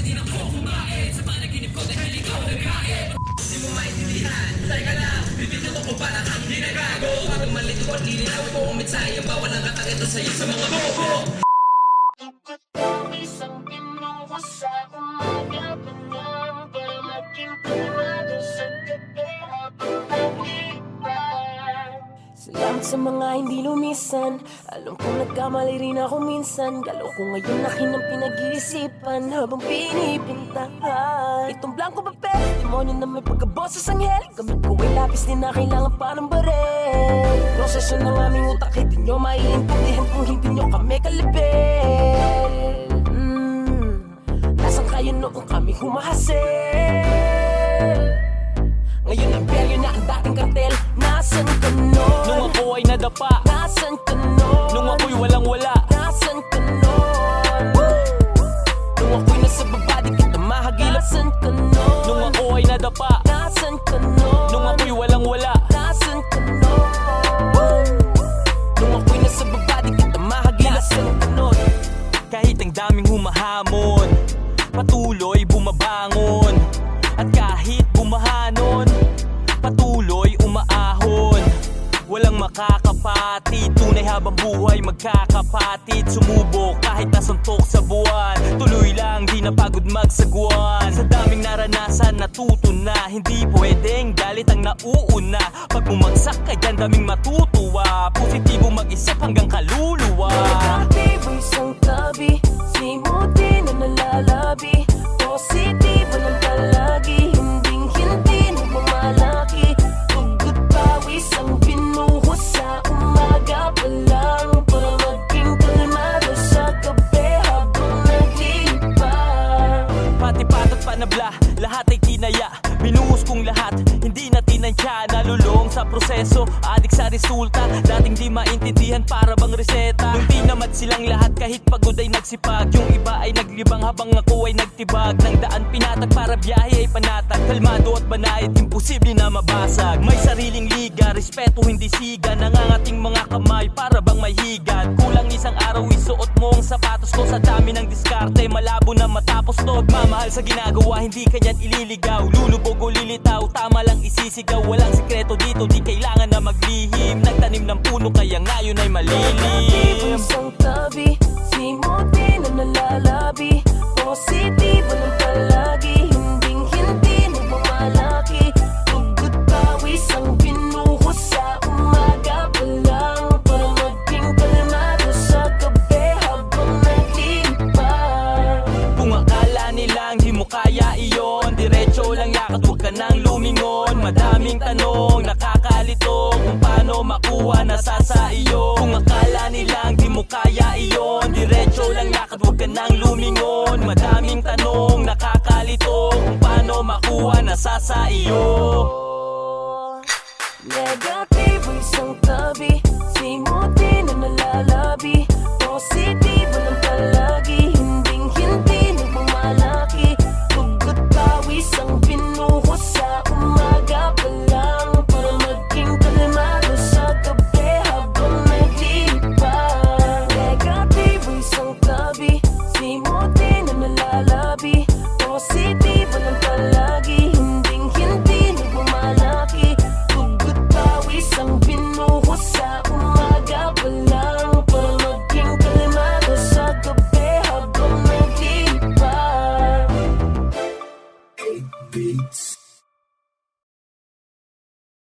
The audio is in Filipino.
ka din ako kumain Sa panaginip ko dahil ikaw nagkain Hindi mo maintindihan, teka lang Bibitaw ko para kang ginagago. Parang malito at lilinawin ko Umit sa'yo, bawal ang katang ito sa'yo sa mga bobo. Salamat sa mga hindi lumisan. Alam kong nagkamali rin ako minsan. Galaw ko ngayon akin ang pinag-iisipan Habang pinipintahan Itong blanco papel Demonyo na may pagkaboses anghel? Gamit ko ay lapis din na kailangan parang barel. Proseso ng aming utak Hindi nyo maiintindihan kung hindi nyo kami kalibel. Mm, Nasaan kayo noong kami humahasil ngayon ang peryo na ang dating kartel. Nasaan ka nun? Ako ay nadapa Nasaan ka nun? Nung ako'y walang wala Nasaan ka nun? Nung ako'y nasa baba di kita mahagilap Nasaan ka nun? Nung ako ay nadapa Nasaan ka nun? Nung ako'y walang wala Nasaan ka nun? Nung ako'y nasa baba di kita mahagilap Nasaan ka nun? Kahit ang daming humahamon Patuloy bumabangon At kahit bumahanon Patuloy Walang makakapatid. Tunay habang buhay magkakapatid. Sumubok kahit nasuntok sa buwan. Tuloy lang di napagod magsagwan Sa daming naranasan natuto na. Hindi pwedeng galit ang nauuna. Pag bumagsak ka dyan daming matutuwa. Positibo mag-isip hanggang kaluluwa tinansya Nalulong sa proseso, adik sa resulta. Dating di maintindihan para bang reseta. Nung tinamat silang lahat kahit pagod ay nagsipag. Yung iba ay naglibang habang ako ay nagtibag. Nang daan pinatag para biyahe ay panatag Kalmado at banayad, imposible na mabasag. May sariling liga, respeto hindi siga. Nangangating mga kamay para bang may higat Kulang isang araw isuot mo ang sapatos ko. Sa dami ng diskarte, malabo na matapos to. Magmamahal sa ginagawa, hindi kanyan ililigaw. Lulubog o lilitaw, tama lang isisigaw Walang sikreto dito, di kailangan na maglihim. Nagtanim ng puno, kaya ngayon ay malilim. Isang tabi Simuti na nalalabi. Positibo ng palagi Hinding hindi nagmamalaki Tugot pawis ang binuhos sa umaga pa lang Para maging kalmado sa gabi habang naglipas Kung akala nilang di mo kaya iyon Diretso lang yakad, huwag ka nang lumingon Madaming tanong, nakakalito Kung paano makuha nasa sa iyo. Kung akala nilang di mo kaya iyon Diretso lang yakad, huwag ka nang lumingon. Madaming tanong, nakakalito Kung paano makuha nasa sa iyo. Negatibo